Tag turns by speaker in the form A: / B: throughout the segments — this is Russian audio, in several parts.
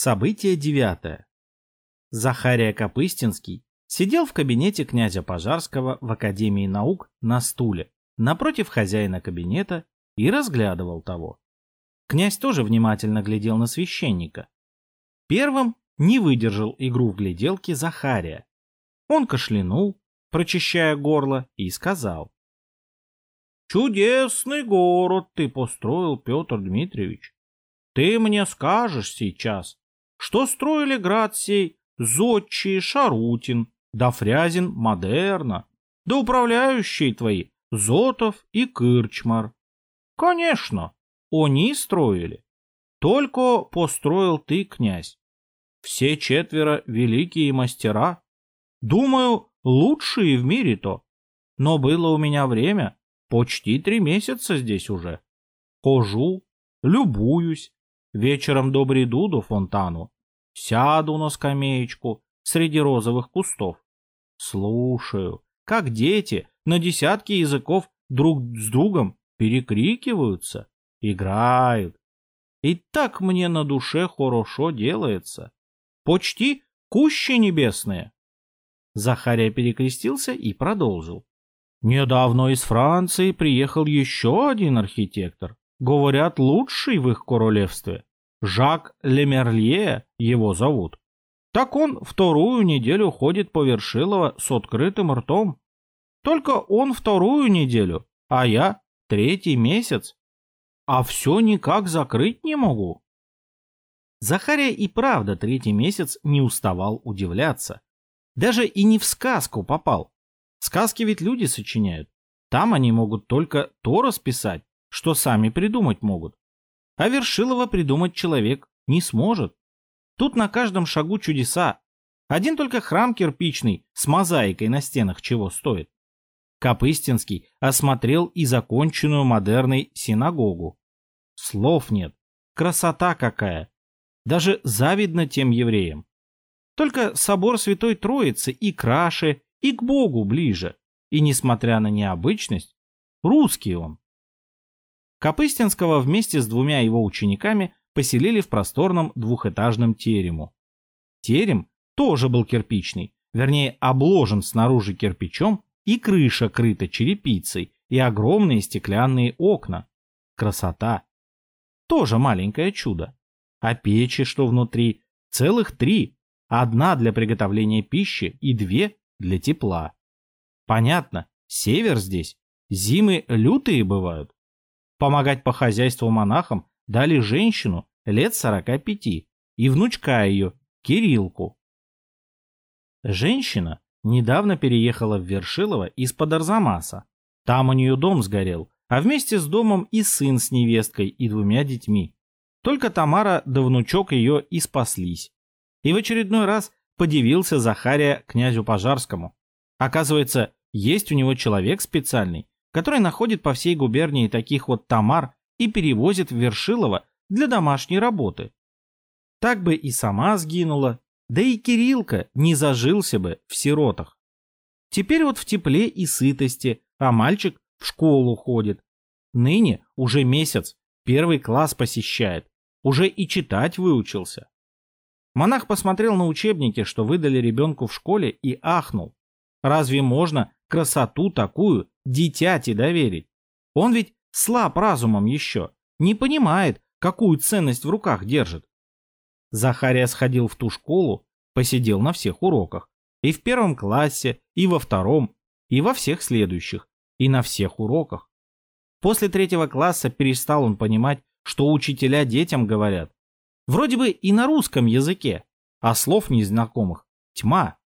A: Событие девятое. Захария Копыстинский сидел в кабинете князя Пожарского в Академии наук на стуле, напротив хозяина кабинета, и разглядывал того. Князь тоже внимательно глядел на священника. Первым не выдержал игру в гляделки Захария. Он кашлянул, прочищая горло, и сказал. «Чудесный город ты построил, Петр Дмитриевич. Ты мне скажешь сейчас, что строили град сей Зодчий, Шарутин, да Фрязин модерна, да управляющие твои Зотов и Кырчмар. Конечно, они строили. Только построил ты, князь. Все четверо великие мастера. Думаю, лучшие в мире-то. Но было у меня время, почти три месяца здесь уже. Хожу, любуюсь, вечером добреду до фонтану, сяду на скамеечку среди розовых кустов, слушаю, как дети на десятки языков друг с другом перекрикиваются, играют. И так мне на душе хорошо делается. Почти кущи небесные. Захария перекрестился и продолжил. Недавно из Франции приехал еще один архитектор. Говорят, лучший в их королевстве. Жак Лемерлье его зовут. Так он вторую неделю ходит по Вершилово с открытым ртом. Только он вторую неделю, а я третий месяц. А все никак закрыть не могу. Захария и правда третий месяц не уставал удивляться. Даже и не в сказку попал. Сказки ведь люди сочиняют. Там они могут только то расписать, что сами придумать могут. А Вершилова придумать человек не сможет. Тут на каждом шагу чудеса. Один только храм кирпичный с мозаикой на стенах чего стоит. Капыстинский осмотрел и законченную модерной синагогу. Слов нет. Красота какая. Даже завидно тем евреям. Только собор Святой Троицы и краше, и к Богу ближе. И, несмотря на необычность, русский он. Капыстинского вместе с двумя его учениками поселили в просторном двухэтажном терему. Терем тоже был кирпичный, вернее обложен снаружи кирпичом и крыша крыта черепицей и огромные стеклянные окна. Красота. Тоже маленькое чудо. А печи, что внутри, целых три. Одна для приготовления пищи и две для тепла. Понятно, север здесь. Зимы лютые бывают. Помогать по хозяйству монахам дали женщину лет 45 и внучка ее, Кирилку. Женщина недавно переехала в Вершилово из-под Арзамаса. Там у нее дом сгорел, а вместе с домом и сын с невесткой и двумя детьми. Только Тамара да внучок ее и спаслись. И в очередной раз подивился Захария князю Пожарскому. Оказывается, есть у него человек специальный, который находит по всей губернии таких вот Тамар и перевозит в Вершилово для домашней работы. Так бы и сама сгинула, да и Кириллка не зажился бы в сиротах. Теперь вот в тепле и сытости, а мальчик в школу ходит. Ныне уже месяц, первый класс посещает, уже и читать выучился. Монах посмотрел на учебники, что выдали ребенку в школе, и ахнул. Разве можно красоту такую дитяти доверить? Он ведь слаб разумом еще, не понимает, какую ценность в руках держит. Захария сходил в ту школу, посидел на всех уроках. И в первом классе, и во втором, и во всех следующих, и на всех уроках. После третьего класса перестал он понимать, что учителя детям говорят. Вроде бы и на русском языке, а слов незнакомых тьма.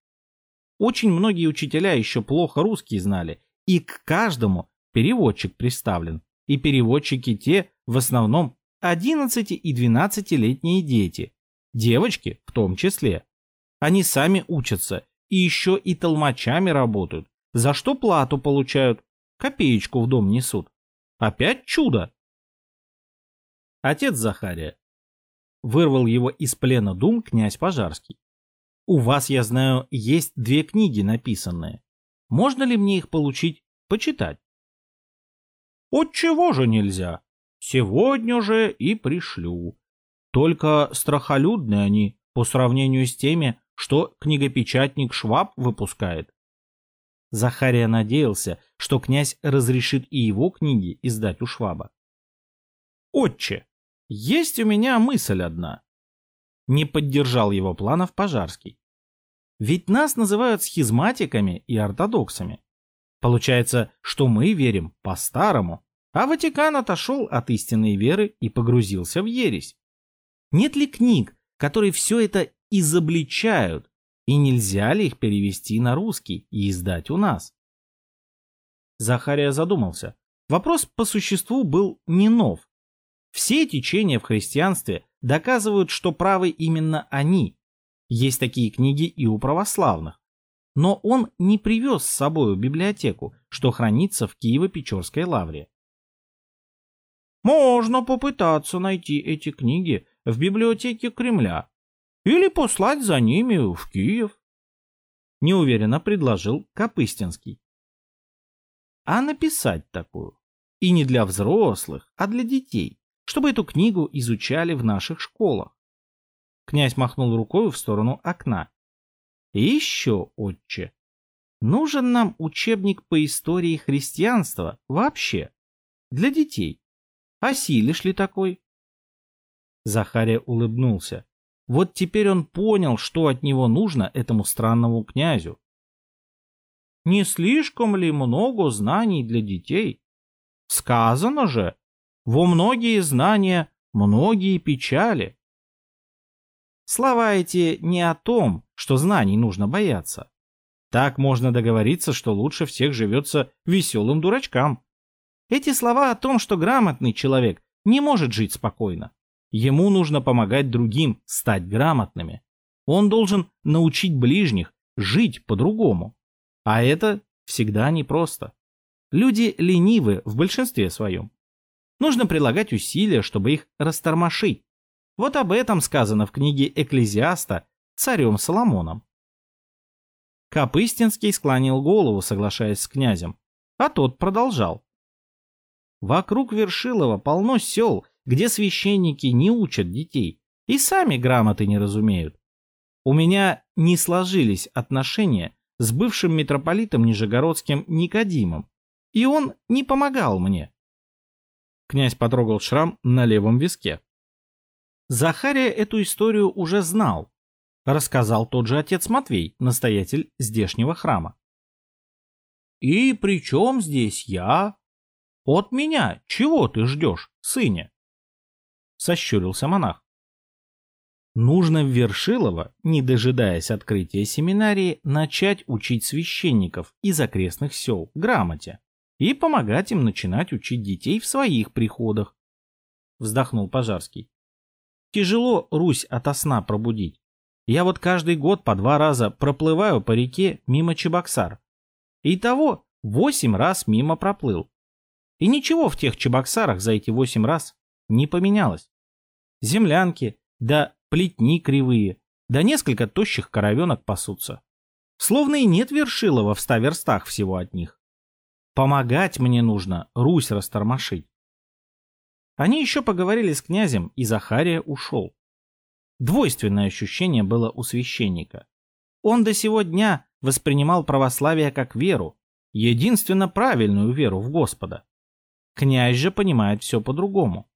A: Очень многие учителя еще плохо русский знали, и к каждому переводчик приставлен. И переводчики те в основном 11 и 12-летние дети, девочки в том числе. Они сами учатся и еще и толмачами работают, за что плату получают, копеечку в дом несут. Опять чудо! Отец Захария. Вырвал его из плена дум князь Пожарский. У вас, я знаю, есть две книги написанные. Можно ли мне их получить, почитать? Отчего же нельзя? Сегодня же и пришлю. Только страхолюдны они по сравнению с теми, что книгопечатник Шваб выпускает. Захария надеялся, что князь разрешит и его книги издать у Шваба. «Отче, есть у меня мысль одна». Не поддержал его планов Пожарский. Ведь нас называют схизматиками и ортодоксами. Получается, что мы верим по-старому, а Ватикан отошел от истинной веры и погрузился в ересь. Нет ли книг, которые все это изобличают, и нельзя ли их перевести на русский и издать у нас? Захария задумался. Вопрос по существу был не нов. Все течения в христианстве доказывают, что правы именно они, есть такие книги и у православных. Но он не привез с собой в библиотеку, что хранится в Киево-Печорской лавре. Можно попытаться найти эти книги в библиотеке Кремля или послать за ними в Киев. Неуверенно предложил Капыстинский. А написать такую? И не для взрослых, а для детей, чтобы эту книгу изучали в наших школах. Князь махнул рукой в сторону окна. Еще, отче, нужен нам учебник по истории христианства вообще, для детей. Осилишь ли такой? Захария улыбнулся. Вот теперь он понял, что от него нужно этому странному князю. Не слишком ли много знаний для детей? Сказано же, во многие знания многие печали. Слова эти не о том, что знаний нужно бояться. Так можно договориться, что лучше всех живется веселым дурачкам. Эти слова о том, что грамотный человек не может жить спокойно. Ему нужно помогать другим стать грамотными. Он должен научить ближних жить по-другому. А это всегда непросто. Люди ленивы в большинстве своем. Нужно прилагать усилия, чтобы их растормошить, вот об этом сказано в книге Экклезиаста царем Соломоном. Капыстинский склонил голову, соглашаясь с князем, а тот продолжал. Вокруг Вершилова полно сел, где священники не учат детей и сами грамоты не разумеют. У меня не сложились отношения с бывшим митрополитом Нижегородским Никодимом, и он не помогал мне. Князь потрогал шрам на левом виске. Захария эту историю уже знал. Рассказал тот же отец Матвей, настоятель здешнего храма. «И при чем здесь я? От меня чего ты ждешь, сыне?» Сощурился монах. Нужно в Вершилово, не дожидаясь открытия семинарии, начать учить священников из окрестных сел грамоте и помогать им начинать учить детей в своих приходах. Вздохнул Пожарский. Тяжело Русь ото сна пробудить. Я вот каждый год по два раза проплываю по реке мимо Чебоксар. И того восемь раз мимо проплыл. И ничего в тех Чебоксарах за эти восемь раз не поменялось. Землянки, да плетни кривые, да несколько тощих коровенок пасутся. Словно и нет Вершилова в ста верстах всего от них. Помогать мне нужно Русь растормошить. Они еще поговорили с князем, и Захария ушел. Двойственное ощущение было у священника. Он до сего дня воспринимал православие как веру, единственно правильную веру в Господа. Князь же понимает все по-другому.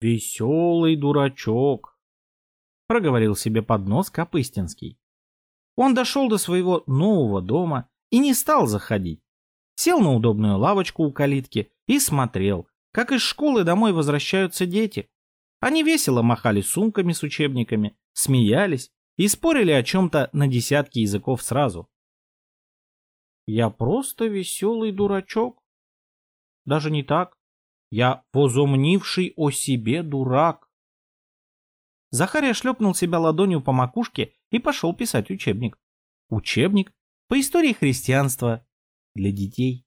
A: «Веселый дурачок», — проговорил себе под нос Капыстинский. Он дошел до своего нового дома и не стал заходить. Сел на удобную лавочку у калитки и смотрел, как из школы домой возвращаются дети. Они весело махали сумками с учебниками, смеялись и спорили о чем-то на десятки языков сразу. Я просто веселый дурачок. Даже не так. Я возомнивший о себе дурак. Захария шлепнул себя ладонью по макушке и пошел писать учебник. Учебник по истории христианства для детей.